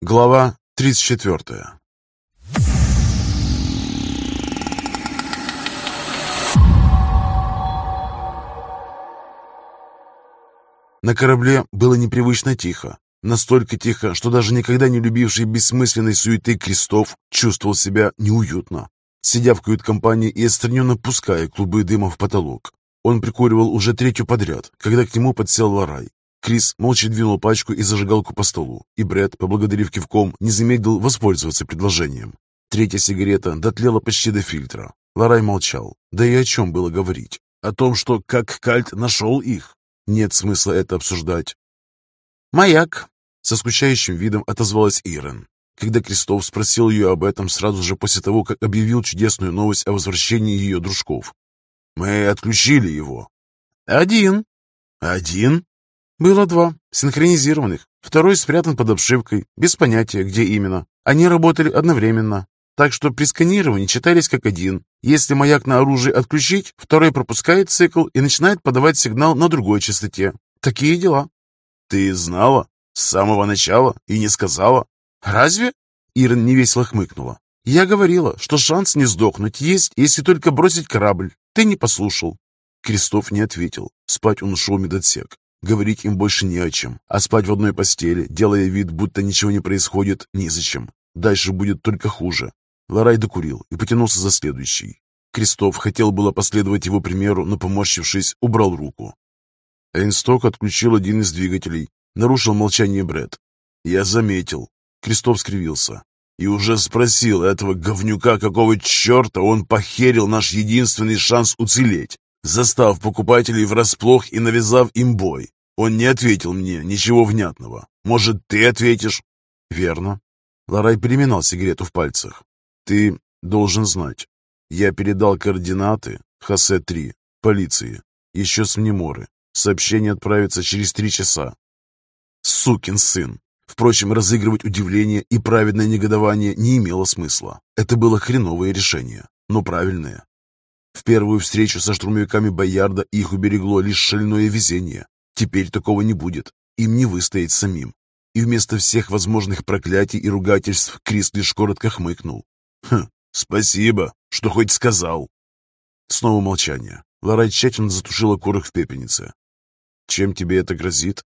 Глава 34 На корабле было непривычно тихо. Настолько тихо, что даже никогда не любивший бессмысленной суеты Крестов чувствовал себя неуютно. Сидя в кают-компании и отстраненно пуская клубы дыма в потолок, он прикуривал уже третью подряд, когда к нему подсел Ларай. Крис молча двинул пачку и зажигалку по столу, и Брэд, поблагодарив кивком, не замедлил воспользоваться предложением. Третья сигарета дотлела почти до фильтра. Ларай молчал. Да и о чем было говорить? О том, что как Кальт нашел их? Нет смысла это обсуждать. «Маяк!» — со скучающим видом отозвалась Ирен. Когда Крестов спросил ее об этом сразу же после того, как объявил чудесную новость о возвращении ее дружков. «Мы отключили его». «Один». «Один?» «Было два, синхронизированных. Второй спрятан под обшивкой, без понятия, где именно. Они работали одновременно. Так что при сканировании читались как один. Если маяк на оружии отключить, второй пропускает цикл и начинает подавать сигнал на другой частоте. Такие дела. Ты знала? С самого начала? И не сказала? Разве? Ирен невесело хмыкнула. Я говорила, что шанс не сдохнуть есть, если только бросить корабль. Ты не послушал. Крестов не ответил. Спать он ушел в медотсек. Говорить им больше не о чем, а спать в одной постели, делая вид, будто ничего не происходит, незачем. Дальше будет только хуже. Ларай докурил и потянулся за следующий. Крестов хотел было последовать его примеру, но, поморщившись, убрал руку. Эйнсток отключил один из двигателей. Нарушил молчание Бред. «Я заметил». Крестов скривился. «И уже спросил этого говнюка, какого черта он похерил наш единственный шанс уцелеть, застав покупателей врасплох и навязав им бой. Он не ответил мне ничего внятного. Может, ты ответишь?» «Верно». Ларай переминал сигарету в пальцах. Ты должен знать. Я передал координаты Хосе-3 полиции. Еще с Мнеморы. Сообщение отправится через три часа. Сукин сын. Впрочем, разыгрывать удивление и праведное негодование не имело смысла. Это было хреновое решение, но правильное. В первую встречу со штурмовиками Боярда их уберегло лишь шальное везение. Теперь такого не будет. Им не выстоять самим. И вместо всех возможных проклятий и ругательств Крис лишь коротко хмыкнул. «Хм, спасибо, что хоть сказал». Снова молчание. Лара тщательно затушила корок в пепельнице. «Чем тебе это грозит?»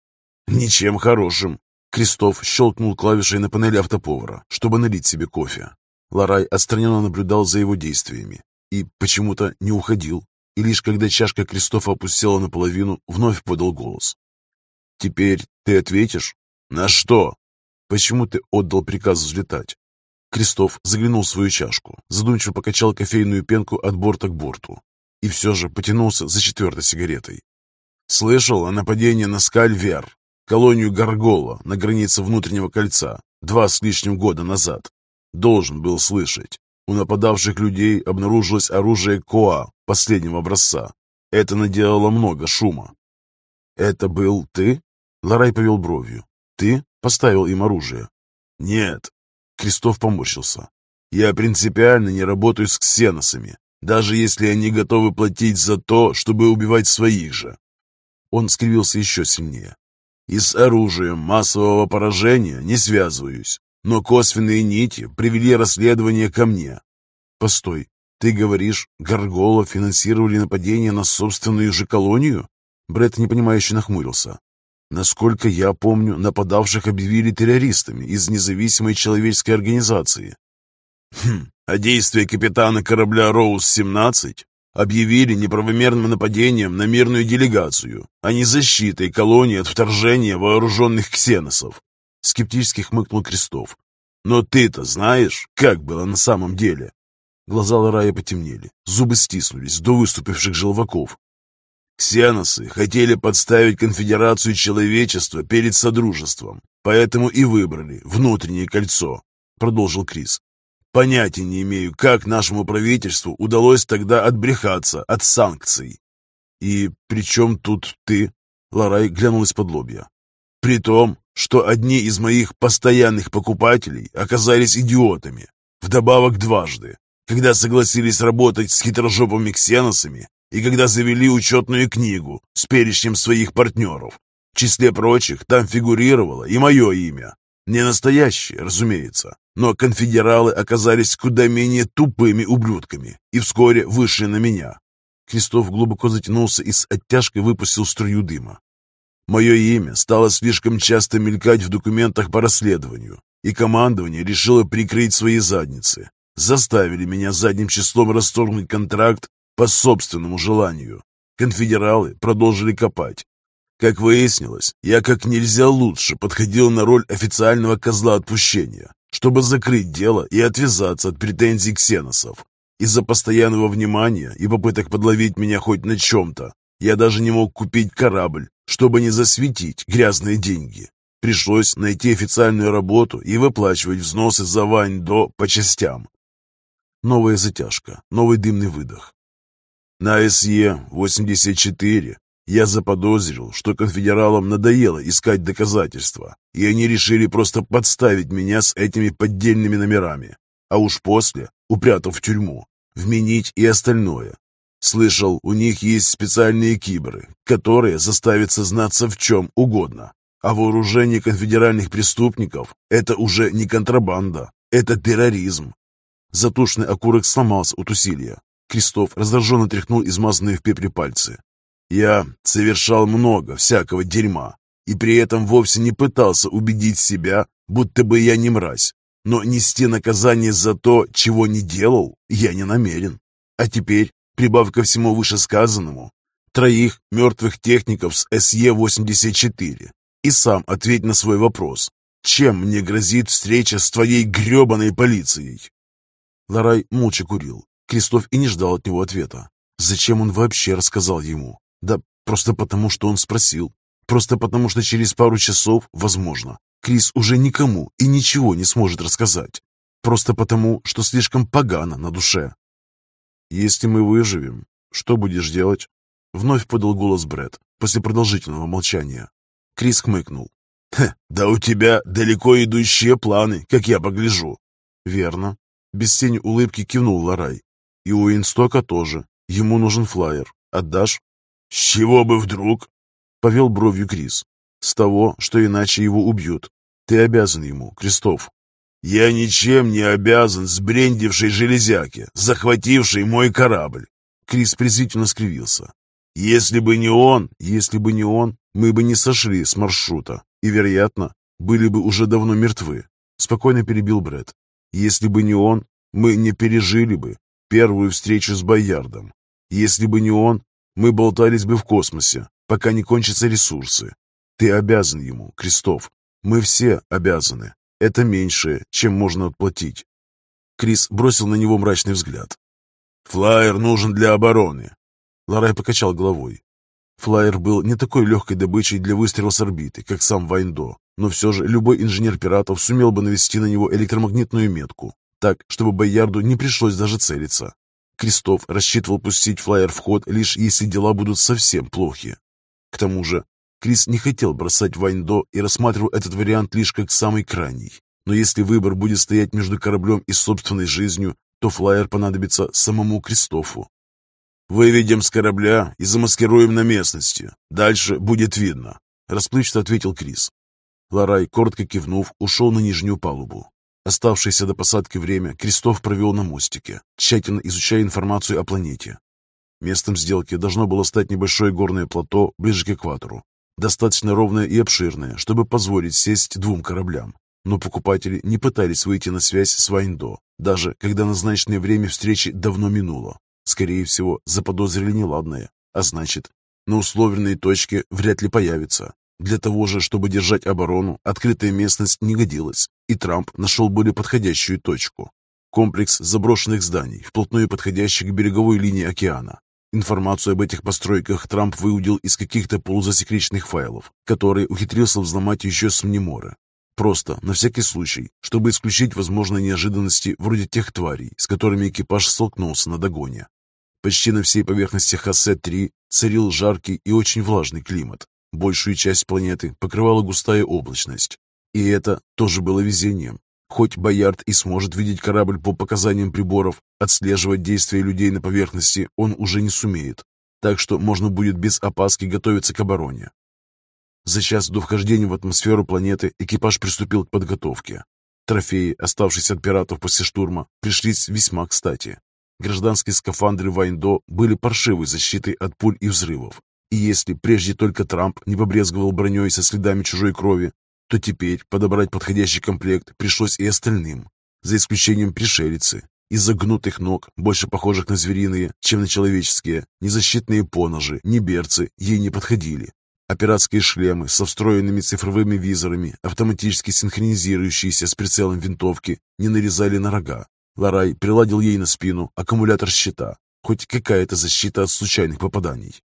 «Ничем хорошим». Крестов щелкнул клавишей на панели автоповара, чтобы налить себе кофе. Ларай отстраненно наблюдал за его действиями и почему-то не уходил. И лишь когда чашка Крестова опустила наполовину, вновь подал голос. «Теперь ты ответишь? На что? Почему ты отдал приказ взлетать? Крестов заглянул в свою чашку, задумчиво покачал кофейную пенку от борта к борту и все же потянулся за четвертой сигаретой. Слышал о нападении на Скальвер, колонию Гаргола на границе внутреннего кольца, два с лишним года назад. Должен был слышать. У нападавших людей обнаружилось оружие Коа последнего образца. Это наделало много шума. «Это был ты?» Ларай повел бровью. «Ты поставил им оружие?» «Нет, Крестов поморщился. «Я принципиально не работаю с ксеносами, даже если они готовы платить за то, чтобы убивать своих же». Он скривился еще сильнее. «И с оружием массового поражения не связываюсь, но косвенные нити привели расследование ко мне». «Постой, ты говоришь, Гаргола финансировали нападение на собственную же колонию?» Бретт непонимающе нахмурился. Насколько я помню, нападавших объявили террористами из независимой человеческой организации. Хм, а действия капитана корабля «Роуз-17» объявили неправомерным нападением на мирную делегацию, а не защитой колонии от вторжения вооруженных ксеносов. Скептически хмыкнул Крестов. Но ты-то знаешь, как было на самом деле? Глаза Ларая потемнели, зубы стиснулись до выступивших желваков. Ксеносы хотели подставить конфедерацию человечества перед Содружеством, поэтому и выбрали внутреннее кольцо, продолжил Крис. Понятия не имею, как нашему правительству удалось тогда отбрехаться от санкций. И при чем тут ты? Ларай глянул из-под лобья. При том, что одни из моих постоянных покупателей оказались идиотами, вдобавок дважды, когда согласились работать с хитрожопыми ксеносами и когда завели учетную книгу с перечнем своих партнеров. В числе прочих там фигурировало и мое имя. Не настоящие, разумеется, но конфедералы оказались куда менее тупыми ублюдками и вскоре вышли на меня. Крестов глубоко затянулся и с оттяжкой выпустил струю дыма. Мое имя стало слишком часто мелькать в документах по расследованию, и командование решило прикрыть свои задницы. Заставили меня задним числом расторгнуть контракт по собственному желанию. Конфедералы продолжили копать. Как выяснилось, я как нельзя лучше подходил на роль официального козла отпущения, чтобы закрыть дело и отвязаться от претензий ксеносов. Из-за постоянного внимания и попыток подловить меня хоть на чем-то, я даже не мог купить корабль, чтобы не засветить грязные деньги. Пришлось найти официальную работу и выплачивать взносы за Вань-До по частям. Новая затяжка, новый дымный выдох. На СЕ-84 я заподозрил, что конфедералам надоело искать доказательства, и они решили просто подставить меня с этими поддельными номерами, а уж после, упрятав в тюрьму, вменить и остальное, Слышал, у них есть специальные киберы, которые заставят сознаться в чем угодно. А вооружение конфедеральных преступников – это уже не контрабанда, это терроризм. Затушный окурок сломался от усилия. Крестов раздраженно тряхнул измазанные в пепле пальцы. «Я совершал много всякого дерьма, и при этом вовсе не пытался убедить себя, будто бы я не мразь. Но нести наказание за то, чего не делал, я не намерен. А теперь Прибавь ко всему вышесказанному троих мертвых техников с СЕ-84 и сам ответь на свой вопрос. Чем мне грозит встреча с твоей гребаной полицией?» Ларай молча курил. Крестов и не ждал от него ответа. Зачем он вообще рассказал ему? Да просто потому, что он спросил. Просто потому, что через пару часов, возможно, Крис уже никому и ничего не сможет рассказать. Просто потому, что слишком погано на душе. «Если мы выживем, что будешь делать?» Вновь подал голос Бред после продолжительного молчания. Крис хмыкнул. «Да у тебя далеко идущие планы, как я погляжу». «Верно». Без тени улыбки кивнул Ларай. «И у Инстока тоже. Ему нужен флайер. Отдашь?» «С чего бы вдруг?» Повел бровью Крис. «С того, что иначе его убьют. Ты обязан ему, Крестов». Я ничем не обязан сбрендившей железяке, захватившей мой корабль. Крис презрительно скривился. Если бы не он, если бы не он, мы бы не сошли с маршрута и, вероятно, были бы уже давно мертвы. Спокойно перебил Бред. Если бы не он, мы не пережили бы первую встречу с Боярдом. Если бы не он, мы болтались бы в космосе, пока не кончатся ресурсы. Ты обязан ему, Крестов. Мы все обязаны. Это меньшее, чем можно отплатить. Крис бросил на него мрачный взгляд. «Флайер нужен для обороны». Ларай покачал головой. Флайер был не такой легкой добычей для выстрела с орбиты, как сам Вайндо, но все же любой инженер пиратов сумел бы навести на него электромагнитную метку, так, чтобы Боярду не пришлось даже целиться. Крестов рассчитывал пустить флайер в ход, лишь если дела будут совсем плохи. К тому же Крис не хотел бросать Вайндо и рассматривал этот вариант лишь как самый крайний. Но если выбор будет стоять между кораблем и собственной жизнью, то флайер понадобится самому Кристофу. «Выведем с корабля и замаскируем на местности. Дальше будет видно», — расплывчато ответил Крис. Ларай, коротко кивнув, ушел на нижнюю палубу. Оставшееся до посадки время Крестов провел на мостике, тщательно изучая информацию о планете. Местом сделки должно было стать небольшое горное плато ближе к экватору, достаточно ровная и обширная, чтобы позволить сесть двум кораблям. Но покупатели не пытались выйти на связь с Вайндо, даже когда назначенное время встречи давно минуло. Скорее всего, заподозрили неладное, а значит, на условленной точке вряд ли появится. Для того же, чтобы держать оборону, открытая местность не годилась, и Трамп нашел более подходящую точку. Комплекс заброшенных зданий, вплотную подходящий к береговой линии океана, Информацию об этих постройках Трамп выудил из каких-то полузасекреченных файлов, которые ухитрился взломать еще с Мнемора. Просто, на всякий случай, чтобы исключить возможные неожиданности вроде тех тварей, с которыми экипаж столкнулся на догоне. Почти на всей поверхности Хосе-3 царил жаркий и очень влажный климат. Большую часть планеты покрывала густая облачность. И это тоже было везением. Хоть Боярд и сможет видеть корабль по показаниям приборов, отслеживать действия людей на поверхности он уже не сумеет, так что можно будет без опаски готовиться к обороне. За час до вхождения в атмосферу планеты экипаж приступил к подготовке. Трофеи, оставшиеся от пиратов после штурма, пришлись весьма кстати. Гражданские скафандры Вайндо были паршивой защитой от пуль и взрывов. И если прежде только Трамп не побрезговал броней со следами чужой крови, то теперь подобрать подходящий комплект пришлось и остальным, за исключением пришелицы. Из-за гнутых ног, больше похожих на звериные, чем на человеческие, ни защитные поножи, ни берцы ей не подходили. А пиратские шлемы со встроенными цифровыми визорами, автоматически синхронизирующиеся с прицелом винтовки, не нарезали на рога. Ларай приладил ей на спину аккумулятор щита, хоть какая-то защита от случайных попаданий.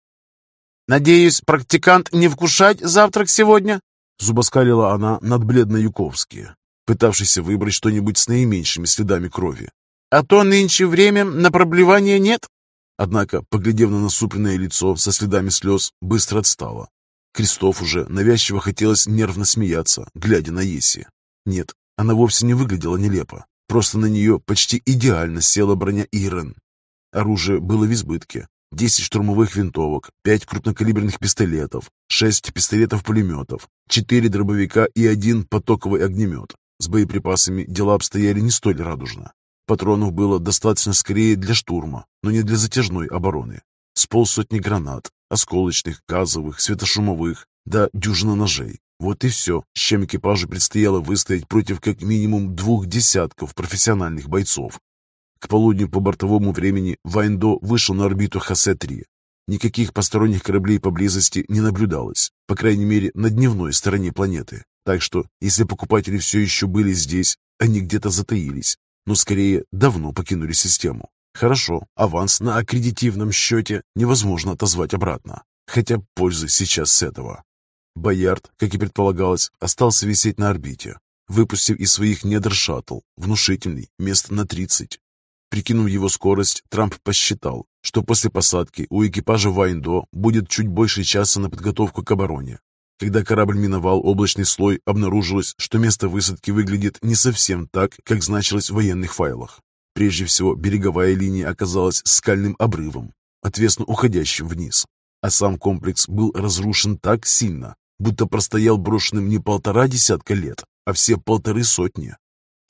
«Надеюсь, практикант не вкушать завтрак сегодня?» Зубоскалила она над бледной Юковски, пытавшейся выбрать что-нибудь с наименьшими следами крови. А то нынче время на проблевание нет. Однако, поглядев на насупленное лицо со следами слез, быстро отстала. Кристоф уже навязчиво хотелось нервно смеяться, глядя на Еси. Нет, она вовсе не выглядела нелепо. Просто на нее почти идеально села броня Ирен. Оружие было в избытке. Десять штурмовых винтовок, пять крупнокалиберных пистолетов, шесть пистолетов-пулеметов, четыре дробовика и один потоковый огнемет. С боеприпасами дела обстояли не столь радужно. Патронов было достаточно скорее для штурма, но не для затяжной обороны. С полсотни гранат, осколочных, газовых, светошумовых, да дюжина ножей. Вот и все, с чем экипажу предстояло выстоять против как минимум двух десятков профессиональных бойцов. К полудню по бортовому времени Вайндо вышел на орбиту Хосе-3. Никаких посторонних кораблей поблизости не наблюдалось, по крайней мере, на дневной стороне планеты. Так что, если покупатели все еще были здесь, они где-то затаились, но скорее давно покинули систему. Хорошо, аванс на аккредитивном счете невозможно отозвать обратно, хотя пользы сейчас с этого. Боярд, как и предполагалось, остался висеть на орбите, выпустив из своих недр шаттл, внушительный, мест на 30. Прикинув его скорость, Трамп посчитал, что после посадки у экипажа Вайндо будет чуть больше часа на подготовку к обороне, когда корабль миновал облачный слой, обнаружилось, что место высадки выглядит не совсем так, как значилось в военных файлах. Прежде всего, береговая линия оказалась скальным обрывом, отвесно уходящим вниз. А сам комплекс был разрушен так сильно, будто простоял брошенным не полтора десятка лет, а все полторы сотни.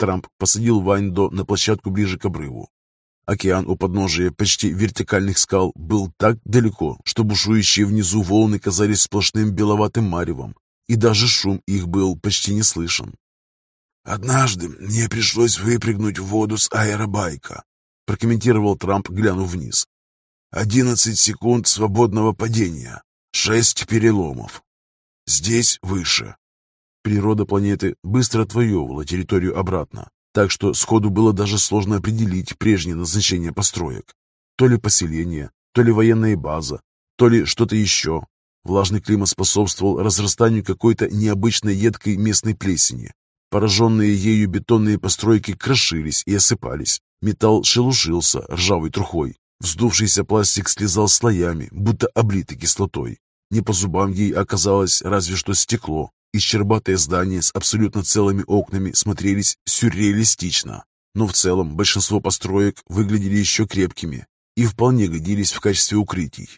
Трамп посадил Вайндо на площадку ближе к обрыву, Океан у подножия почти вертикальных скал был так далеко, что бушующие внизу волны казались сплошным беловатым маревом, и даже шум их был почти не слышен. «Однажды мне пришлось выпрыгнуть в воду с аэробайка», прокомментировал Трамп, глянув вниз. «Одиннадцать секунд свободного падения, шесть переломов. Здесь выше». Природа планеты быстро отвоевывала территорию обратно, так что сходу было даже сложно определить прежнее назначение построек. То ли поселение, то ли военная база, то ли что-то еще. Влажный климат способствовал разрастанию какой-то необычной едкой местной плесени. Пораженные ею бетонные постройки крошились и осыпались. Металл шелушился ржавой трухой. Вздувшийся пластик слезал слоями, будто облитый кислотой. Не по зубам ей оказалось разве что стекло, Исчербатые здания с абсолютно целыми окнами смотрелись сюрреалистично, но в целом большинство построек выглядели еще крепкими и вполне годились в качестве укрытий.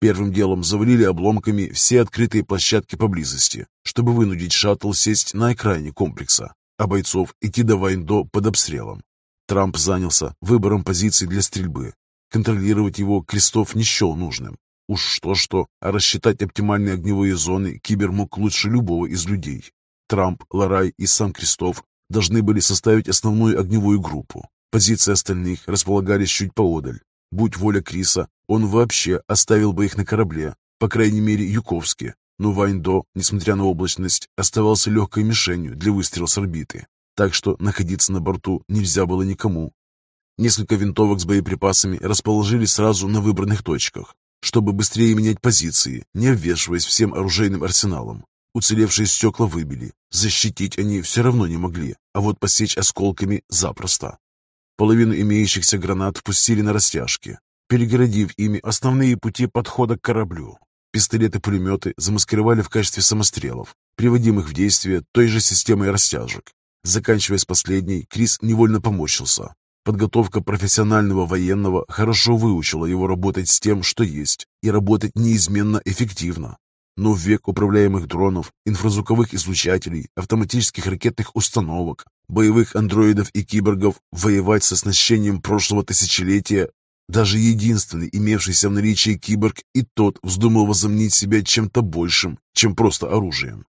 Первым делом завалили обломками все открытые площадки поблизости, чтобы вынудить шаттл сесть на окраине комплекса, а бойцов идти до Вайндо под обстрелом. Трамп занялся выбором позиций для стрельбы. Контролировать его Крестов не счел нужным, Уж что-что, а рассчитать оптимальные огневые зоны Кибер мог лучше любого из людей. Трамп, Ларай и сам Крестов должны были составить основную огневую группу. Позиции остальных располагались чуть поодаль. Будь воля Криса, он вообще оставил бы их на корабле, по крайней мере Юковске. Но Вайндо, несмотря на облачность, оставался легкой мишенью для выстрела с орбиты. Так что находиться на борту нельзя было никому. Несколько винтовок с боеприпасами расположили сразу на выбранных точках, чтобы быстрее менять позиции, не обвешиваясь всем оружейным арсеналом. Уцелевшие стекла выбили. Защитить они все равно не могли, а вот посечь осколками запросто. Половину имеющихся гранат пустили на растяжки, перегородив ими основные пути подхода к кораблю. Пистолеты-пулеметы замаскировали в качестве самострелов, приводимых в действие той же системой растяжек. Заканчивая с последней, Крис невольно поморщился. Подготовка профессионального военного хорошо выучила его работать с тем, что есть, и работать неизменно эффективно. Но в век управляемых дронов, инфразвуковых излучателей, автоматических ракетных установок, боевых андроидов и киборгов воевать с оснащением прошлого тысячелетия даже единственный имевшийся в наличии киборг и тот вздумал возомнить себя чем-то большим, чем просто оружием.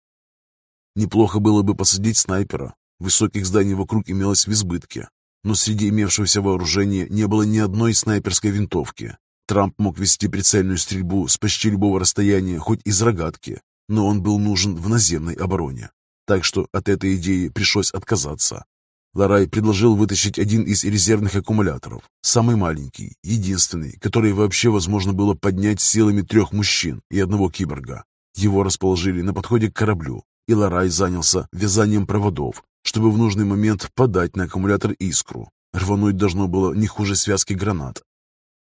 Неплохо было бы посадить снайпера. Высоких зданий вокруг имелось в избытке, но среди имевшегося вооружения не было ни одной снайперской винтовки, Трамп мог вести прицельную стрельбу с почти любого расстояния, хоть из рогатки, но он был нужен в наземной обороне. Так что от этой идеи пришлось отказаться. Ларай предложил вытащить один из резервных аккумуляторов, самый маленький, единственный, который вообще возможно было поднять силами трех мужчин и одного киборга. Его расположили на подходе к кораблю, и Ларай занялся вязанием проводов, чтобы в нужный момент подать на аккумулятор искру. Рвануть должно было не хуже связки гранат,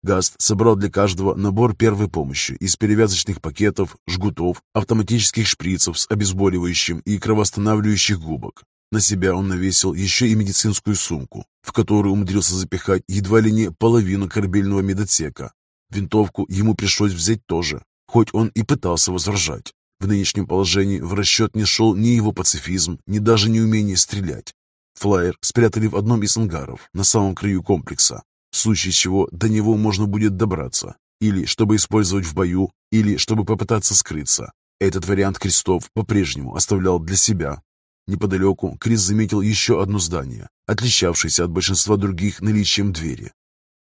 Гаст собрал для каждого набор первой помощи из перевязочных пакетов, жгутов, автоматических шприцев с обезболивающим и кровоостанавливающих губок. На себя он навесил еще и медицинскую сумку, в которую умудрился запихать едва ли не половину корабельного медотсека. Винтовку ему пришлось взять тоже, хоть он и пытался возражать. В нынешнем положении в расчет не шел ни его пацифизм, ни даже неумение стрелять. Флайер спрятали в одном из ангаров на самом краю комплекса, в случае чего до него можно будет добраться, или чтобы использовать в бою, или чтобы попытаться скрыться. Этот вариант крестов по-прежнему оставлял для себя. Неподалеку Крис заметил еще одно здание, отличавшееся от большинства других наличием двери.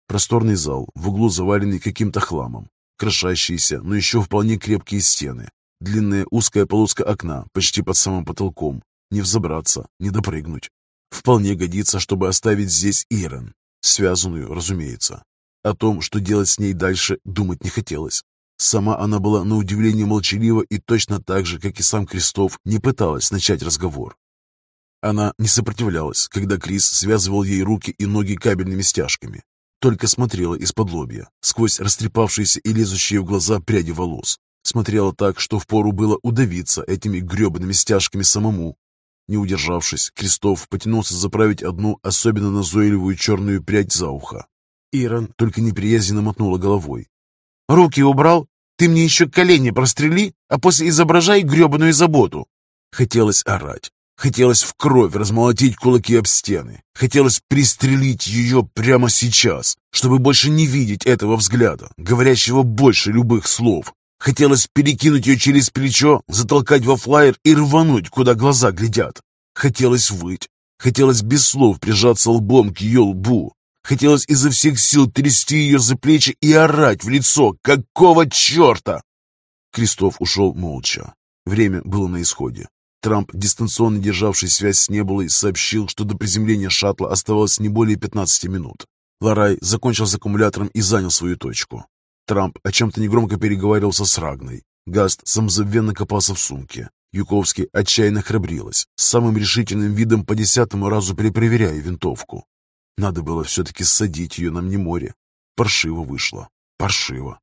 Просторный зал, в углу заваленный каким-то хламом, крошащиеся, но еще вполне крепкие стены, длинная узкая полоска окна почти под самым потолком. Не взобраться, не допрыгнуть. Вполне годится, чтобы оставить здесь Ирен, Связанную, разумеется. О том, что делать с ней дальше, думать не хотелось. Сама она была на удивление молчалива и точно так же, как и сам Крестов, не пыталась начать разговор. Она не сопротивлялась, когда Крис связывал ей руки и ноги кабельными стяжками. Только смотрела из-под лобья, сквозь растрепавшиеся и лезущие в глаза пряди волос. Смотрела так, что впору было удавиться этими гребаными стяжками самому, не удержавшись, Крестов потянулся заправить одну особенно назойливую черную прядь за ухо. Иран только неприязненно мотнула головой. «Руки убрал? Ты мне еще колени прострели, а после изображай гребаную заботу!» Хотелось орать. Хотелось в кровь размолотить кулаки об стены. Хотелось пристрелить ее прямо сейчас, чтобы больше не видеть этого взгляда, говорящего больше любых слов. Хотелось перекинуть ее через плечо, затолкать во флайер и рвануть, куда глаза глядят. Хотелось выть. Хотелось без слов прижаться лбом к ее лбу. Хотелось изо всех сил трясти ее за плечи и орать в лицо. Какого черта? Крестов ушел молча. Время было на исходе. Трамп, дистанционно державший связь с Небулой, сообщил, что до приземления шаттла оставалось не более 15 минут. Ларай закончил с аккумулятором и занял свою точку. Трамп о чем-то негромко переговаривался с Рагной. Гаст самозабвенно копался в сумке. Юковский отчаянно храбрилась, с самым решительным видом по десятому разу перепроверяя винтовку. Надо было все-таки ссадить ее на море. Паршиво вышло. Паршиво.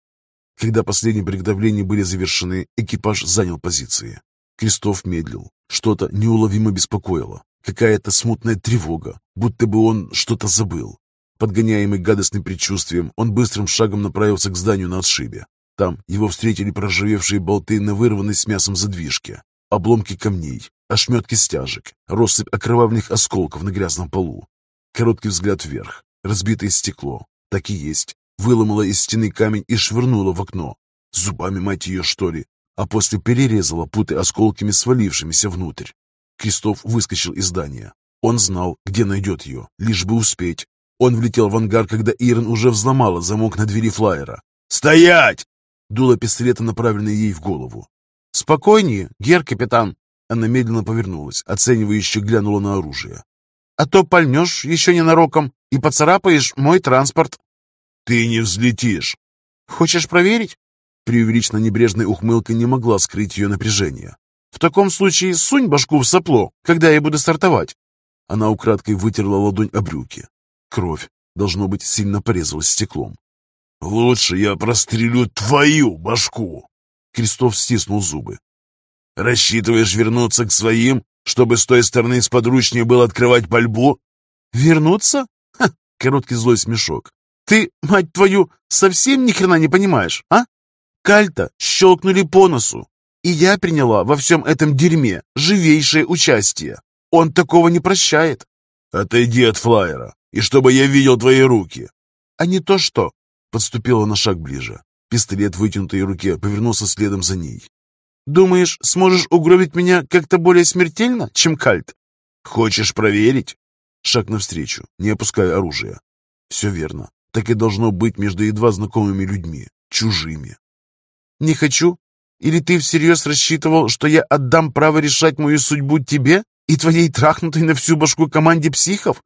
Когда последние приготовления были завершены, экипаж занял позиции. Крестов медлил. Что-то неуловимо беспокоило. Какая-то смутная тревога, будто бы он что-то забыл. Подгоняемый гадостным предчувствием, он быстрым шагом направился к зданию на отшибе. Там его встретили проржавевшие болты на вырванной с мясом задвижке, обломки камней, ошметки стяжек, россыпь окровавленных осколков на грязном полу. Короткий взгляд вверх, разбитое стекло, так и есть, выломала из стены камень и швырнула в окно. Зубами, мать ее, что ли? А после перерезала путы осколками, свалившимися внутрь. Крестов выскочил из здания. Он знал, где найдет ее, лишь бы успеть. Он влетел в ангар, когда Ирен уже взломала замок на двери флайера. «Стоять!» Дуло пистолета, направленное ей в голову. «Спокойнее, гер-капитан!» Она медленно повернулась, оценивающе глянула на оружие. «А то пальнешь еще ненароком и поцарапаешь мой транспорт». «Ты не взлетишь!» «Хочешь проверить?» Преувеличенно небрежная ухмылка не могла скрыть ее напряжение. «В таком случае сунь башку в сопло, когда я буду стартовать». Она украдкой вытерла ладонь о брюки. Кровь, должно быть, сильно порезалась стеклом. «Лучше я прострелю твою башку!» Крестов стиснул зубы. «Рассчитываешь вернуться к своим, чтобы с той стороны сподручнее было открывать пальбу?» «Вернуться?» Ха, короткий злой смешок. «Ты, мать твою, совсем ни хрена не понимаешь, а? Кальта щелкнули по носу. И я приняла во всем этом дерьме живейшее участие. Он такого не прощает. Отойди от флайера, и чтобы я видел твои руки. А не то что. Подступила на шаг ближе. Пистолет в вытянутой руке повернулся следом за ней. «Думаешь, сможешь угробить меня как-то более смертельно, чем кальт?» «Хочешь проверить?» Шаг навстречу, не опуская оружия. «Все верно. Так и должно быть между едва знакомыми людьми, чужими». «Не хочу? Или ты всерьез рассчитывал, что я отдам право решать мою судьбу тебе и твоей трахнутой на всю башку команде психов?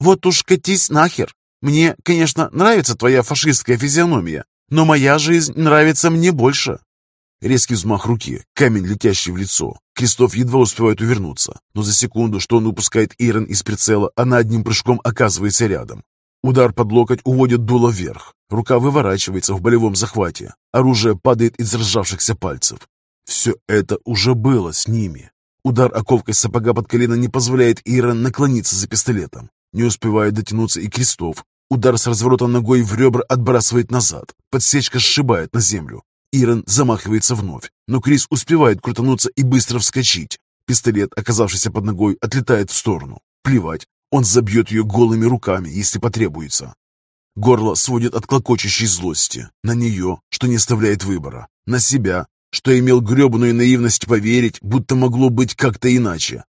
Вот уж катись нахер. Мне, конечно, нравится твоя фашистская физиономия, но моя жизнь нравится мне больше. Резкий взмах руки, камень, летящий в лицо. Крестов едва успевает увернуться, но за секунду, что он упускает Ирен из прицела, она одним прыжком оказывается рядом. Удар под локоть уводит дуло вверх. Рука выворачивается в болевом захвате. Оружие падает из разжавшихся пальцев. Все это уже было с ними. Удар оковкой сапога под колено не позволяет Ирен наклониться за пистолетом. Не успевает дотянуться и Крестов. Удар с разворота ногой в ребра отбрасывает назад. Подсечка сшибает на землю. Ирон замахивается вновь, но Крис успевает крутануться и быстро вскочить. Пистолет, оказавшийся под ногой, отлетает в сторону. Плевать, он забьет ее голыми руками, если потребуется. Горло сводит от клокочущей злости. На нее, что не оставляет выбора. На себя, что имел гребаную наивность поверить, будто могло быть как-то иначе.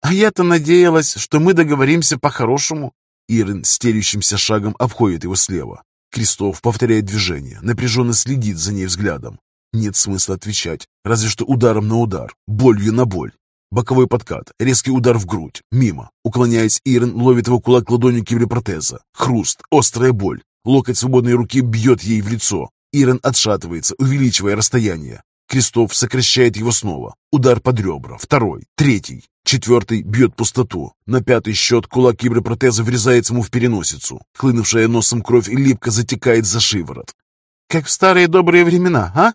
«А я-то надеялась, что мы договоримся по-хорошему», Ирен стелющимся шагом обходит его слева. Крестов повторяет движение, напряженно следит за ней взглядом. Нет смысла отвечать, разве что ударом на удар, болью на боль. Боковой подкат, резкий удар в грудь, мимо. Уклоняясь, Ирен ловит его кулак ладонью киберпротеза. Хруст, острая боль. Локоть свободной руки бьет ей в лицо. Ирен отшатывается, увеличивая расстояние. Крестов сокращает его снова. Удар под ребра. Второй. Третий. Четвертый бьет пустоту. На пятый счет кулак киберпротеза врезается ему в переносицу. Хлынувшая носом кровь липко затекает за шиворот. «Как в старые добрые времена, а?»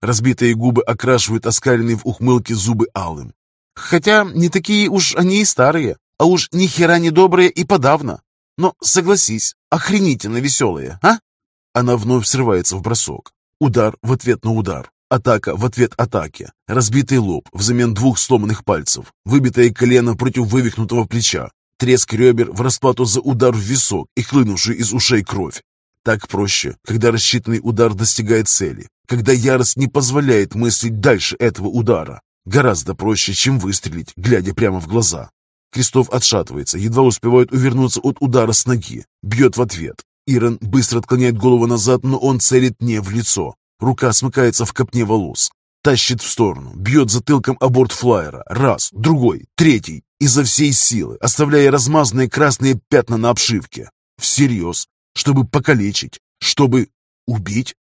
Разбитые губы окрашивают оскаленные в ухмылке зубы алым. «Хотя не такие уж они и старые, а уж ни хера не добрые и подавно. Но согласись, охренительно веселые, а?» Она вновь срывается в бросок. Удар в ответ на удар. Атака в ответ атаке. Разбитый лоб взамен двух сломанных пальцев. Выбитое колено против вывихнутого плеча. Треск ребер в расплату за удар в висок и хлынувшую из ушей кровь. Так проще, когда рассчитанный удар достигает цели. Когда ярость не позволяет мыслить дальше этого удара. Гораздо проще, чем выстрелить, глядя прямо в глаза. Крестов отшатывается, едва успевает увернуться от удара с ноги. Бьет в ответ. Ирон быстро отклоняет голову назад, но он целит не в лицо. Рука смыкается в копне волос. Тащит в сторону, бьет затылком о борт флайера. Раз, другой, третий. Изо всей силы, оставляя размазанные красные пятна на обшивке. Всерьез. Чтобы покалечить. Чтобы убить.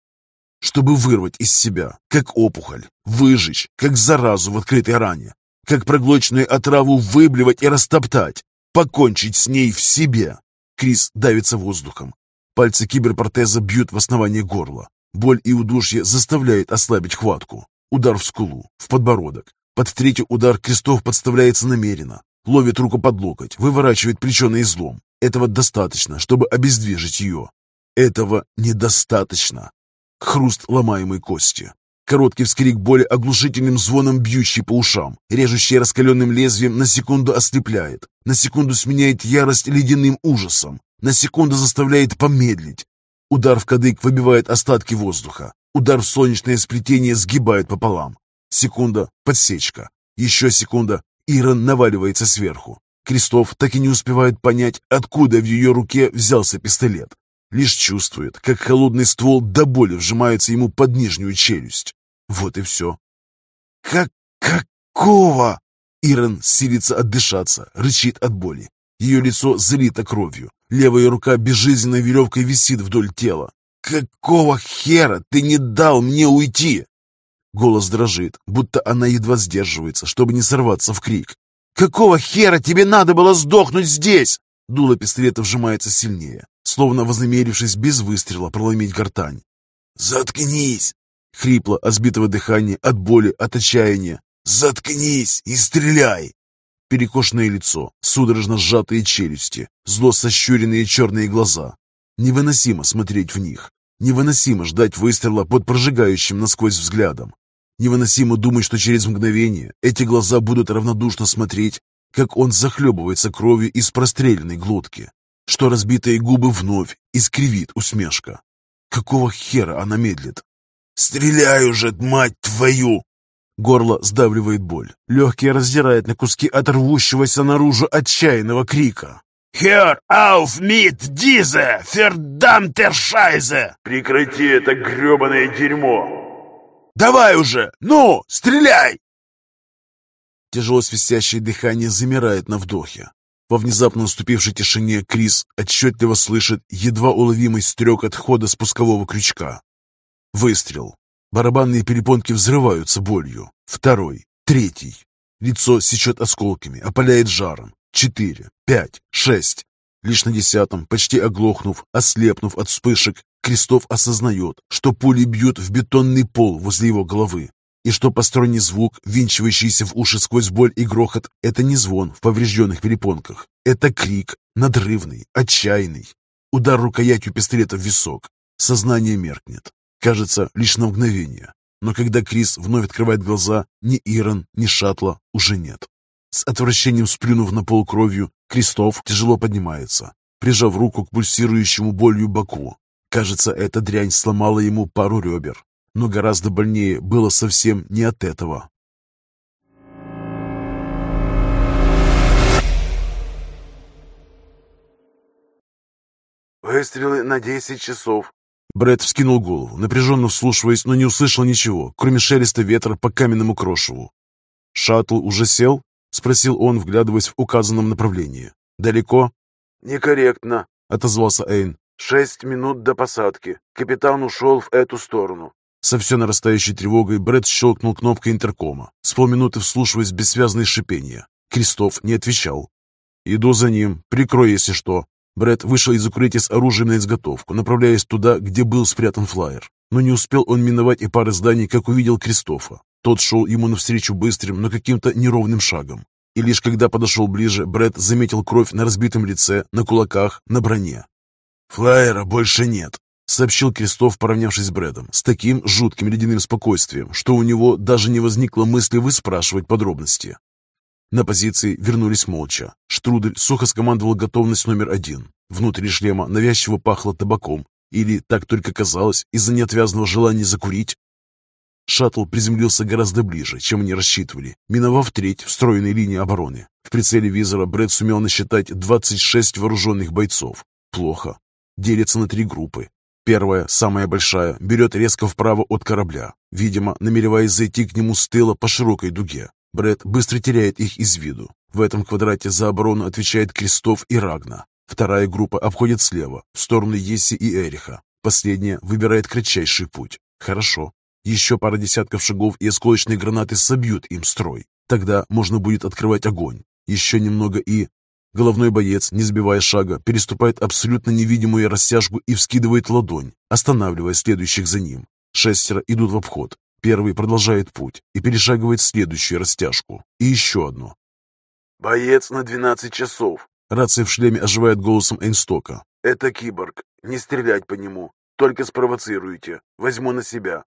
Чтобы вырвать из себя, как опухоль. Выжечь, как заразу в открытой ране. Как проглоченную отраву выблевать и растоптать. Покончить с ней в себе. Крис давится воздухом. Пальцы киберпротеза бьют в основание горла. Боль и удушье заставляет ослабить хватку. Удар в скулу, в подбородок. Под третий удар Крестов подставляется намеренно. Ловит руку под локоть, выворачивает плечо на излом. Этого достаточно, чтобы обездвижить ее. Этого недостаточно. Хруст ломаемой кости. Короткий вскрик боли оглушительным звоном бьющий по ушам, режущий раскаленным лезвием, на секунду ослепляет, на секунду сменяет ярость ледяным ужасом, на секунду заставляет помедлить, Удар в кадык выбивает остатки воздуха. Удар в солнечное сплетение сгибает пополам. Секунда — подсечка. Еще секунда — Ирон наваливается сверху. Крестов так и не успевает понять, откуда в ее руке взялся пистолет. Лишь чувствует, как холодный ствол до боли вжимается ему под нижнюю челюсть. Вот и все. «Как... какого?» Ирон силится отдышаться, рычит от боли. Ее лицо залито кровью. Левая рука безжизненной веревкой висит вдоль тела. «Какого хера ты не дал мне уйти?» Голос дрожит, будто она едва сдерживается, чтобы не сорваться в крик. «Какого хера тебе надо было сдохнуть здесь?» Дуло пистолета вжимается сильнее, словно вознамерившись без выстрела проломить гортань. «Заткнись!» Хрипло от сбитого дыхания, от боли, от отчаяния. «Заткнись и стреляй!» Перекошенное лицо, судорожно сжатые челюсти, зло сощуренные черные глаза. Невыносимо смотреть в них. Невыносимо ждать выстрела под прожигающим насквозь взглядом. Невыносимо думать, что через мгновение эти глаза будут равнодушно смотреть, как он захлебывается кровью из простреленной глотки, что разбитые губы вновь искривит усмешка. Какого хера она медлит? «Стреляй уже, мать твою!» Горло сдавливает боль. Легкие раздирает на куски от рвущегося наружу отчаянного крика. «Хер ауф мит дизе! Фердамтер шайзе!» «Прекрати это гребаное дерьмо!» «Давай уже! Ну, стреляй!» Тяжело свистящее дыхание замирает на вдохе. Во внезапно наступившей тишине Крис отчетливо слышит едва уловимый стрек от хода спускового крючка. Выстрел. Барабанные перепонки взрываются болью. Второй. Третий. Лицо сечет осколками, опаляет жаром. Четыре. Пять. Шесть. Лишь на десятом, почти оглохнув, ослепнув от вспышек, Крестов осознает, что пули бьют в бетонный пол возле его головы, и что посторонний звук, винчивающийся в уши сквозь боль и грохот, это не звон в поврежденных перепонках, это крик, надрывный, отчаянный. Удар рукоятью пистолета в висок. Сознание меркнет. Кажется, лишь на мгновение. Но когда Крис вновь открывает глаза, ни Ирон, ни Шатла уже нет. С отвращением сплюнув на пол кровью, Крестов тяжело поднимается, прижав руку к пульсирующему болью боку. Кажется, эта дрянь сломала ему пару ребер. Но гораздо больнее было совсем не от этого. Выстрелы на десять часов. Брэд вскинул голову, напряженно вслушиваясь, но не услышал ничего, кроме шелеста ветра по каменному крошеву. «Шаттл уже сел?» — спросил он, вглядываясь в указанном направлении. «Далеко?» «Некорректно», — отозвался Эйн. «Шесть минут до посадки. Капитан ушел в эту сторону». Со все нарастающей тревогой Брэд щелкнул кнопкой интеркома, с полминуты вслушиваясь в бессвязные шипения. Крестов не отвечал. «Иду за ним. Прикрой, если что». Брэд вышел из укрытия с оружием на изготовку, направляясь туда, где был спрятан флайер. Но не успел он миновать и пары зданий, как увидел Кристофа. Тот шел ему навстречу быстрым, но каким-то неровным шагом. И лишь когда подошел ближе, Брэд заметил кровь на разбитом лице, на кулаках, на броне. «Флайера больше нет», — сообщил Крестов, поравнявшись с Брэдом, с таким жутким ледяным спокойствием, что у него даже не возникло мысли выспрашивать подробности. На позиции вернулись молча. Штрудель сухо скомандовал готовность номер один. Внутри шлема навязчиво пахло табаком. Или так только казалось из-за неотвязного желания закурить. Шаттл приземлился гораздо ближе, чем они рассчитывали, миновав треть встроенной линии обороны. В прицеле визора Брэд сумел насчитать 26 вооруженных бойцов. Плохо. Делится на три группы. Первая, самая большая, берет резко вправо от корабля, видимо, намереваясь зайти к нему с тыла по широкой дуге. Бред быстро теряет их из виду. В этом квадрате за оборону отвечает Крестов и Рагна. Вторая группа обходит слева, в сторону Еси и Эриха. Последняя выбирает кратчайший путь. Хорошо. Еще пара десятков шагов и осколочные гранаты собьют им строй. Тогда можно будет открывать огонь. Еще немного и... Головной боец, не сбивая шага, переступает абсолютно невидимую растяжку и вскидывает ладонь, останавливая следующих за ним. Шестеро идут в обход. Первый продолжает путь и перешагивает следующую растяжку. И еще одну. «Боец на двенадцать часов». Рация в шлеме оживает голосом Эйнстока. «Это киборг. Не стрелять по нему. Только спровоцируйте. Возьму на себя».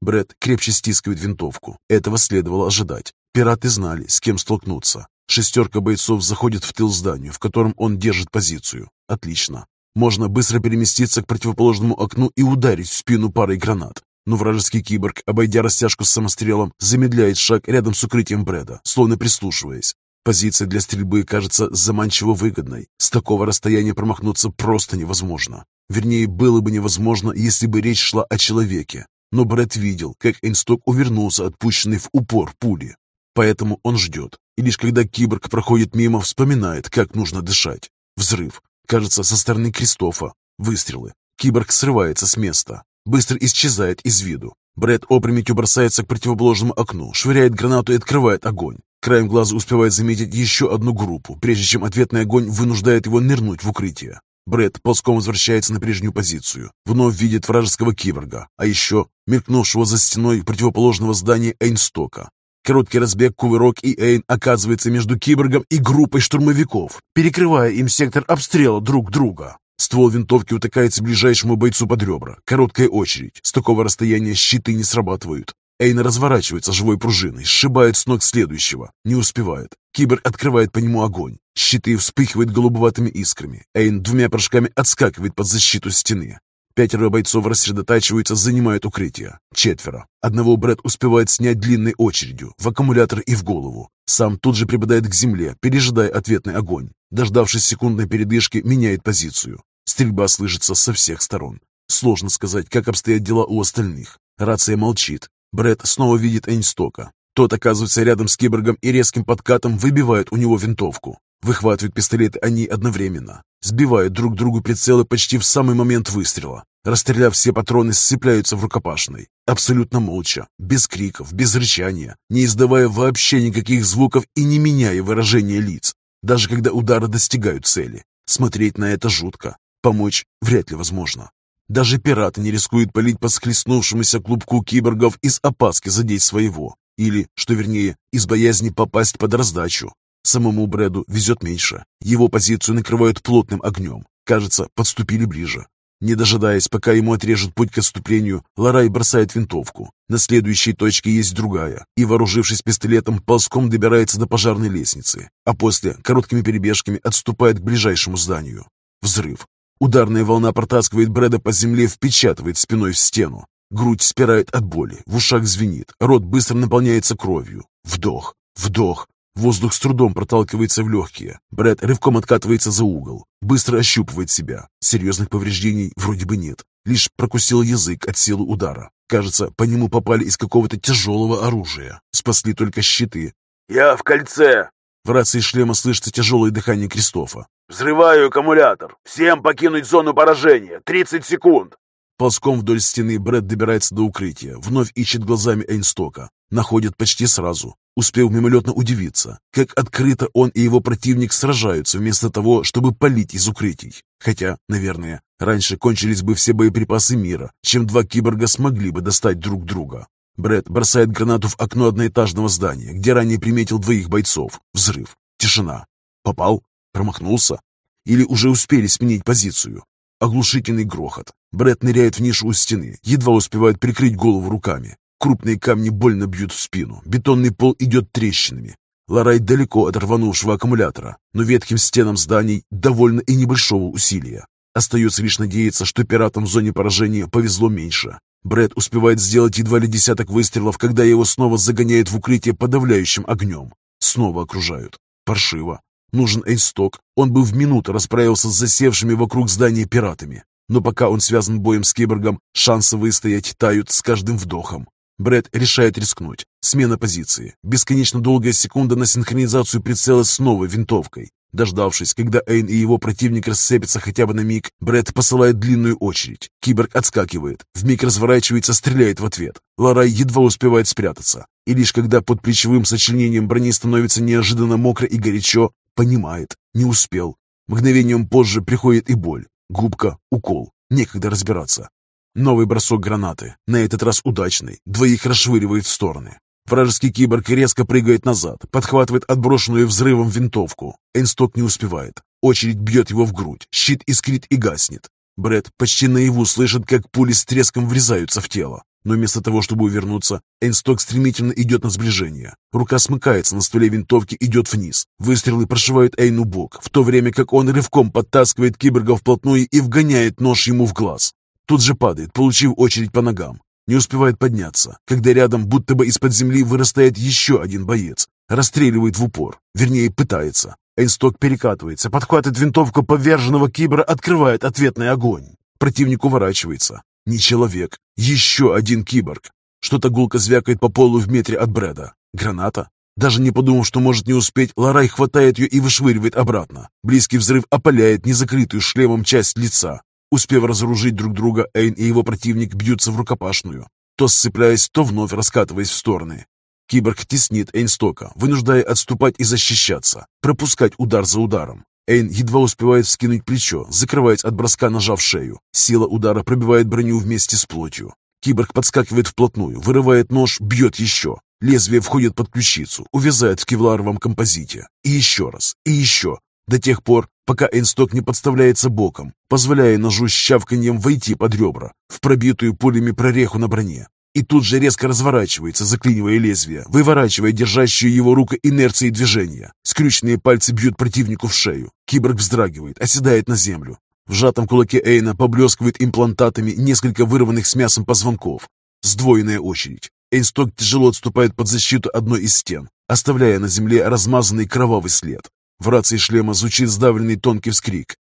Бред крепче стискивает винтовку. Этого следовало ожидать. Пираты знали, с кем столкнуться. Шестерка бойцов заходит в тыл зданию, в котором он держит позицию. Отлично. Можно быстро переместиться к противоположному окну и ударить в спину парой гранат. Но вражеский киборг, обойдя растяжку с самострелом, замедляет шаг рядом с укрытием Брэда, словно прислушиваясь. Позиция для стрельбы кажется заманчиво выгодной. С такого расстояния промахнуться просто невозможно. Вернее, было бы невозможно, если бы речь шла о человеке. Но Брэд видел, как Эйнсток увернулся от пущенной в упор пули. Поэтому он ждет. И лишь когда киборг проходит мимо, вспоминает, как нужно дышать. Взрыв. Кажется, со стороны Кристофа. Выстрелы. Киборг срывается с места. Быстро исчезает из виду. Брэд опрометью бросается к противоположному окну, швыряет гранату и открывает огонь. Краем глаза успевает заметить еще одну группу, прежде чем ответный огонь вынуждает его нырнуть в укрытие. Брэд ползком возвращается на прежнюю позицию. Вновь видит вражеского киборга, а еще мелькнувшего за стеной противоположного здания Эйнстока. Короткий разбег, кувырок, и Эйн оказывается между киборгом и группой штурмовиков, перекрывая им сектор обстрела друг друга. Ствол винтовки утыкается ближайшему бойцу под ребра. Короткая очередь. С такого расстояния щиты не срабатывают. Эйн разворачивается живой пружиной, сшибает с ног следующего. Не успевает. Киборг открывает по нему огонь. Щиты вспыхивают голубоватыми искрами. Эйн двумя прыжками отскакивает под защиту стены. Пятеро бойцов рассредотачиваются, занимают укрытие. Четверо. Одного Брэд успевает снять длинной очередью, в аккумулятор и в голову. Сам тут же припадает к земле, пережидая ответный огонь. Дождавшись секундной передышки, меняет позицию. Стрельба слышится со всех сторон. Сложно сказать, как обстоят дела у остальных. Рация молчит. Брэд снова видит Эйнстока. Тот оказывается рядом с киборгом и резким подкатом выбивает у него винтовку. Выхватывают пистолеты они одновременно. Сбивают друг другу прицелы почти в самый момент выстрела. Расстреляв все патроны, сцепляются в рукопашной. Абсолютно молча, без криков, без рычания, не издавая вообще никаких звуков и не меняя выражения лиц. Даже когда удары достигают цели. Смотреть на это жутко. Помочь вряд ли возможно. Даже пираты не рискуют палить по схлестнувшемуся клубку киборгов из опаски задеть своего. Или, что вернее, из боязни попасть под раздачу. Самому Брэду везет меньше. Его позицию накрывают плотным огнем. Кажется, подступили ближе. Не дожидаясь, пока ему отрежут путь к отступлению, Ларай бросает винтовку. На следующей точке есть другая, и, вооружившись пистолетом, ползком добирается до пожарной лестницы, а после короткими перебежками отступает к ближайшему зданию. Взрыв. Ударная волна протаскивает Брэда по земле, впечатывает спиной в стену. Грудь спирает от боли, в ушах звенит, рот быстро наполняется кровью. Вдох, вдох, Воздух с трудом проталкивается в легкие. Брэд рывком откатывается за угол. Быстро ощупывает себя. Серьезных повреждений вроде бы нет. Лишь прокусил язык от силы удара. Кажется, по нему попали из какого-то тяжелого оружия. Спасли только щиты. «Я в кольце!» В рации шлема слышится тяжелое дыхание Кристофа. «Взрываю аккумулятор! Всем покинуть зону поражения! 30 секунд!» Ползком вдоль стены Брэд добирается до укрытия, вновь ищет глазами Эйнстока. Находит почти сразу. Успел мимолетно удивиться, как открыто он и его противник сражаются вместо того, чтобы палить из укрытий. Хотя, наверное, раньше кончились бы все боеприпасы мира, чем два киборга смогли бы достать друг друга. Брэд бросает гранату в окно одноэтажного здания, где ранее приметил двоих бойцов. Взрыв. Тишина. Попал? Промахнулся? Или уже успели сменить позицию? Оглушительный грохот. Брэд ныряет в нишу у стены, едва успевает прикрыть голову руками. Крупные камни больно бьют в спину, бетонный пол идет трещинами. Ларай далеко от рванувшего аккумулятора, но ветхим стенам зданий довольно и небольшого усилия. Остается лишь надеяться, что пиратам в зоне поражения повезло меньше. Брэд успевает сделать едва ли десяток выстрелов, когда его снова загоняют в укрытие подавляющим огнем. Снова окружают. Паршиво. Нужен Эйнсток. Он бы в минуту расправился с засевшими вокруг здания пиратами. Но пока он связан боем с киборгом, шансы выстоять тают с каждым вдохом. Брэд решает рискнуть. Смена позиции. Бесконечно долгая секунда на синхронизацию прицела с новой винтовкой. Дождавшись, когда Эйн и его противник расцепятся хотя бы на миг, Брэд посылает длинную очередь. Киборг отскакивает, вмиг разворачивается, стреляет в ответ. Ларай едва успевает спрятаться. И лишь когда под плечевым сочленением брони становится неожиданно мокро и горячо, понимает, не успел. Мгновением позже приходит и боль. Губка, укол. Некогда разбираться. Новый бросок гранаты, на этот раз удачный, двоих расшвыривает в стороны. Вражеский киборг резко прыгает назад, подхватывает отброшенную взрывом винтовку. Эйнсток не успевает. Очередь бьет его в грудь, щит искрит и гаснет. Бред почти наяву слышит, как пули с треском врезаются в тело. Но вместо того, чтобы увернуться, Эйнсток стремительно идет на сближение. Рука смыкается на стволе винтовки, идет вниз. Выстрелы прошивают Эйну бок, в то время как он рывком подтаскивает киборга вплотную и вгоняет нож ему в глаз. Тут же падает, получив очередь по ногам. Не успевает подняться, когда рядом будто бы из-под земли вырастает еще один боец. Расстреливает в упор, вернее пытается. Эйнсток перекатывается, подхватывает винтовку поверженного кибера, открывает ответный огонь. Противник уворачивается. Не человек, еще один киборг. Что-то гулко звякает по полу в метре от Брэда. Граната? Даже не подумав, что может не успеть, Ларай хватает ее и вышвыривает обратно. Близкий взрыв опаляет незакрытую шлемом часть лица. Успев разоружить друг друга, Эйн и его противник бьются в рукопашную, то сцепляясь, то вновь раскатываясь в стороны. Киборг теснит Эйнстока, вынуждая отступать и защищаться, пропускать удар за ударом. Эйн едва успевает вскинуть плечо, закрываясь от броска ножа в шею. Сила удара пробивает броню вместе с плотью. Киборг подскакивает вплотную, вырывает нож, бьет еще. Лезвие входит под ключицу, увязает в кевларовом композите. И еще раз, и еще, до тех пор, пока Эйнсток не подставляется боком, позволяя ножу с щавканьем войти под ребра, в пробитую пулями прореху на броне. И тут же резко разворачивается, заклинивая лезвие, выворачивая держащую его руку инерции движения. Скрюченные пальцы бьют противнику в шею. Киборг вздрагивает, оседает на землю. В сжатом кулаке Эйна поблескивает имплантатами несколько вырванных с мясом позвонков. Сдвоенная очередь. Эйнсток тяжело отступает под защиту одной из стен, оставляя на земле размазанный кровавый след. В рации шлема звучит сдавленный тонкий вскрик.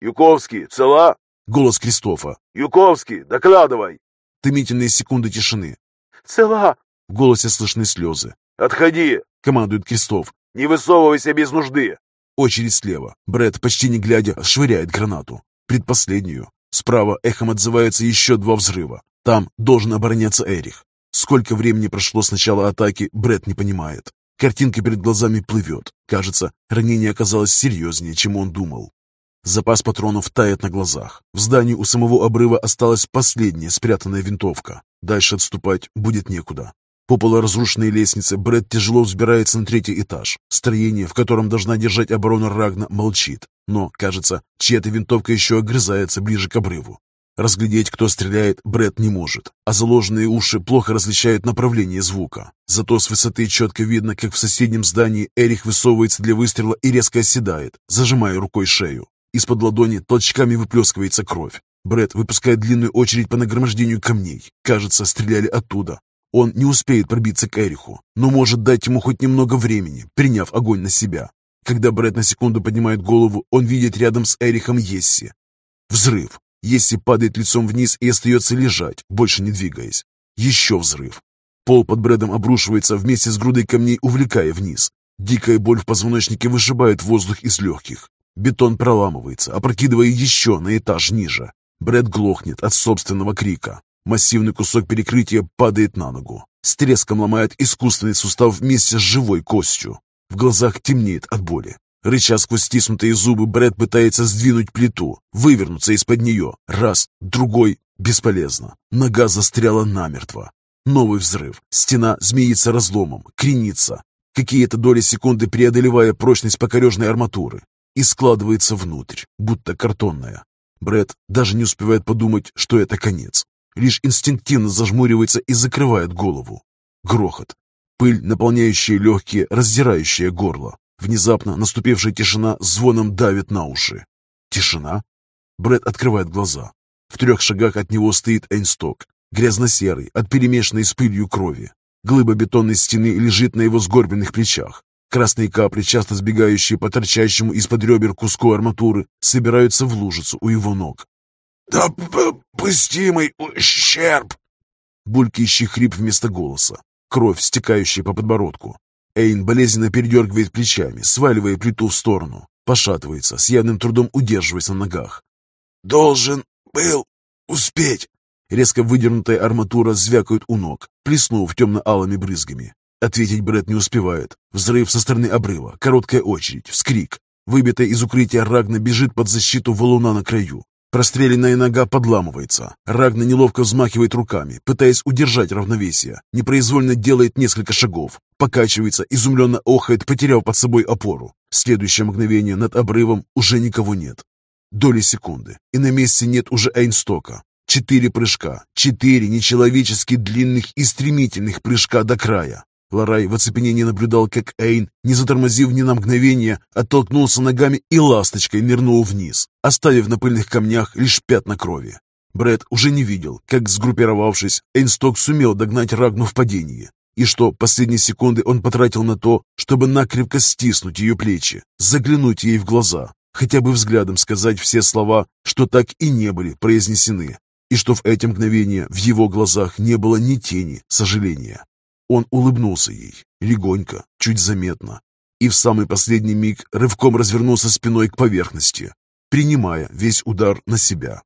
«Юковский, цела?» Голос Кристофа. «Юковский, докладывай!» Томительные секунды тишины. «Цела!» В голосе слышны слезы. «Отходи!» — командует Кристоф. «Не высовывайся без нужды!» Очередь слева. Бред, почти не глядя, швыряет гранату. Предпоследнюю. Справа эхом отзываются еще два взрыва. Там должен обороняться Эрих. Сколько времени прошло с начала атаки, Бред не понимает. Картинка перед глазами плывет. Кажется, ранение оказалось серьезнее, чем он думал. Запас патронов тает на глазах. В здании у самого обрыва осталась последняя спрятанная винтовка. Дальше отступать будет некуда. По полуразрушенной лестнице Брэд тяжело взбирается на третий этаж. Строение, в котором должна держать оборону Рагна, молчит. Но, кажется, чья-то винтовка еще огрызается ближе к обрыву. Разглядеть, кто стреляет, Брэд не может, а заложенные уши плохо различают направление звука. Зато с высоты четко видно, как в соседнем здании Эрих высовывается для выстрела и резко оседает, зажимая рукой шею. Из-под ладони толчками выплескивается кровь. Брэд выпускает длинную очередь по нагромождению камней. Кажется, стреляли оттуда. Он не успеет пробиться к Эриху, но может дать ему хоть немного времени, приняв огонь на себя. Когда Брэд на секунду поднимает голову, он видит рядом с Эрихом Есси. Взрыв. Есси падает лицом вниз и остается лежать, больше не двигаясь. Еще взрыв. Пол под Брэдом обрушивается вместе с грудой камней, увлекая вниз. Дикая боль в позвоночнике вышибает воздух из легких. Бетон проламывается, опрокидывая еще на этаж ниже. Брэд глохнет от собственного крика. Массивный кусок перекрытия падает на ногу. С треском ломает искусственный сустав вместе с живой костью. В глазах темнеет от боли. Рыча сквозь стиснутые зубы, Брэд пытается сдвинуть плиту, вывернуться из-под нее. Раз, другой. Бесполезно. Нога застряла намертво. Новый взрыв. Стена змеится разломом, кренится. Какие-то доли секунды преодолевая прочность покорежной арматуры и складывается внутрь, будто картонная. Бред даже не успевает подумать, что это конец. Лишь инстинктивно зажмуривается и закрывает голову. Грохот. Пыль, наполняющая легкие, раздирающая горло. Внезапно наступившая тишина звоном давит на уши. Тишина? Бред открывает глаза. В трех шагах от него стоит Эйнсток, грязно-серый, от перемешанной с пылью крови. Глыба бетонной стены лежит на его сгорбленных плечах. Красные капли, часто сбегающие по торчащему из-под ребер куску арматуры, собираются в лужицу у его ног. «Допустимый ущерб!» Булькающий хрип вместо голоса. Кровь, стекающая по подбородку. Эйн болезненно передергивает плечами, сваливая плиту в сторону. Пошатывается, с явным трудом удерживаясь на ногах. «Должен был успеть!» Резко выдернутая арматура звякает у ног, плеснув темно-алыми брызгами. Ответить Брэд не успевает. Взрыв со стороны обрыва, короткая очередь, вскрик. Выбитая из укрытия Рагна бежит под защиту валуна на краю. Простреленная нога подламывается. Рагна неловко взмахивает руками, пытаясь удержать равновесие. Непроизвольно делает несколько шагов. Покачивается, изумленно охает, потеряв под собой опору. Следующее мгновение над обрывом уже никого нет. Доли секунды, и на месте нет уже Эйнстока. Четыре прыжка, четыре нечеловечески длинных и стремительных прыжка до края. Ларай в оцепенении наблюдал, как Эйн, не затормозив ни на мгновение, оттолкнулся ногами и ласточкой нырнул вниз, оставив на пыльных камнях лишь пятна крови. Брэд уже не видел, как, сгруппировавшись, Эйнсток сумел догнать Рагну в падении, и что последние секунды он потратил на то, чтобы накрепко стиснуть ее плечи, заглянуть ей в глаза, хотя бы взглядом сказать все слова, что так и не были произнесены, и что в эти мгновения в его глазах не было ни тени сожаления. Он улыбнулся ей, легонько, чуть заметно, и в самый последний миг рывком развернулся спиной к поверхности, принимая весь удар на себя.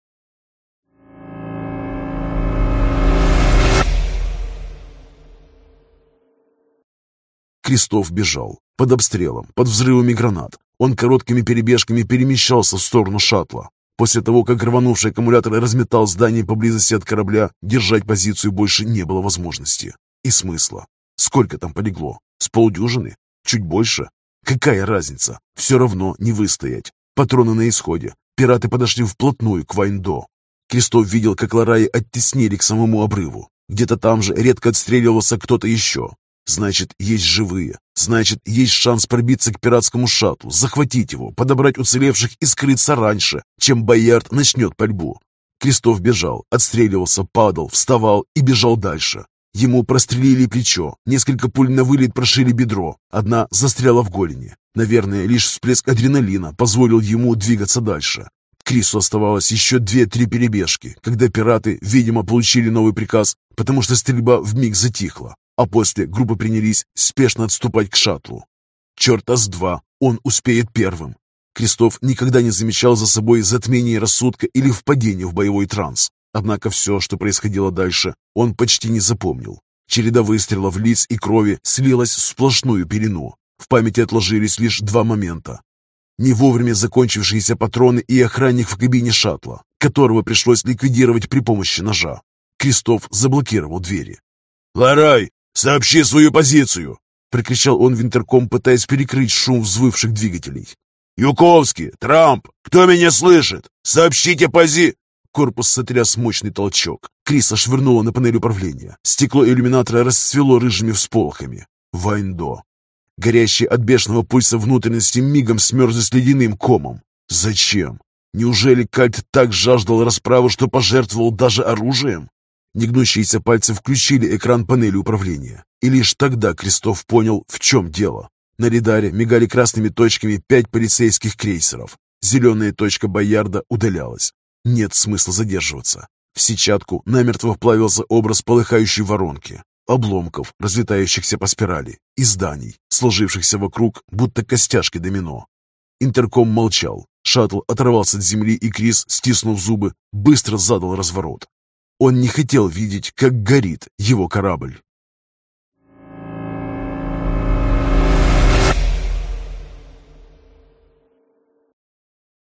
Крестов бежал. Под обстрелом, под взрывами гранат. Он короткими перебежками перемещался в сторону шаттла. После того, как рванувший аккумулятор разметал здание поблизости от корабля, держать позицию больше не было возможности и смысла. Сколько там полегло? С полдюжины? Чуть больше? Какая разница? Все равно не выстоять. Патроны на исходе. Пираты подошли вплотную к Вайндо. Крестов видел, как Лараи оттеснили к самому обрыву. Где-то там же редко отстреливался кто-то еще. Значит, есть живые. Значит, есть шанс пробиться к пиратскому шаттлу, захватить его, подобрать уцелевших и скрыться раньше, чем Боярд начнет пальбу. Крестов бежал, отстреливался, падал, вставал и бежал дальше. Ему прострелили плечо, несколько пуль на вылет прошили бедро, одна застряла в голени. Наверное, лишь всплеск адреналина позволил ему двигаться дальше. Крису оставалось еще две-три перебежки, когда пираты, видимо, получили новый приказ, потому что стрельба вмиг затихла, а после группы принялись спешно отступать к шаттлу. Черта с два, он успеет первым. Крестов никогда не замечал за собой затмение рассудка или впадение в боевой транс. Однако все, что происходило дальше, он почти не запомнил. Череда выстрелов лиц и крови слилась в сплошную пелену. В памяти отложились лишь два момента. Не вовремя закончившиеся патроны и охранник в кабине шаттла, которого пришлось ликвидировать при помощи ножа. Крестов заблокировал двери. «Ларай, сообщи свою позицию!» — прикричал он в интерком, пытаясь перекрыть шум взвывших двигателей. «Юковский! Трамп! Кто меня слышит? Сообщите пози...» Корпус сотряс мощный толчок. Криса швырнула на панель управления. Стекло иллюминатора расцвело рыжими всполохами. Вайндо. Горящие от бешеного пульса внутренности мигом смерзлись ледяным комом. Зачем? Неужели Кальт так жаждал расправы, что пожертвовал даже оружием? Негнущиеся пальцы включили экран панели управления. И лишь тогда Крестов понял, в чем дело. На редаре мигали красными точками пять полицейских крейсеров. Зеленая точка Боярда удалялась. Нет смысла задерживаться. В сетчатку намертво вплавился образ полыхающей воронки, обломков, разлетающихся по спирали, и зданий, сложившихся вокруг, будто костяшки домино. Интерком молчал. Шаттл оторвался от земли, и Крис, стиснув зубы, быстро задал разворот. Он не хотел видеть, как горит его корабль.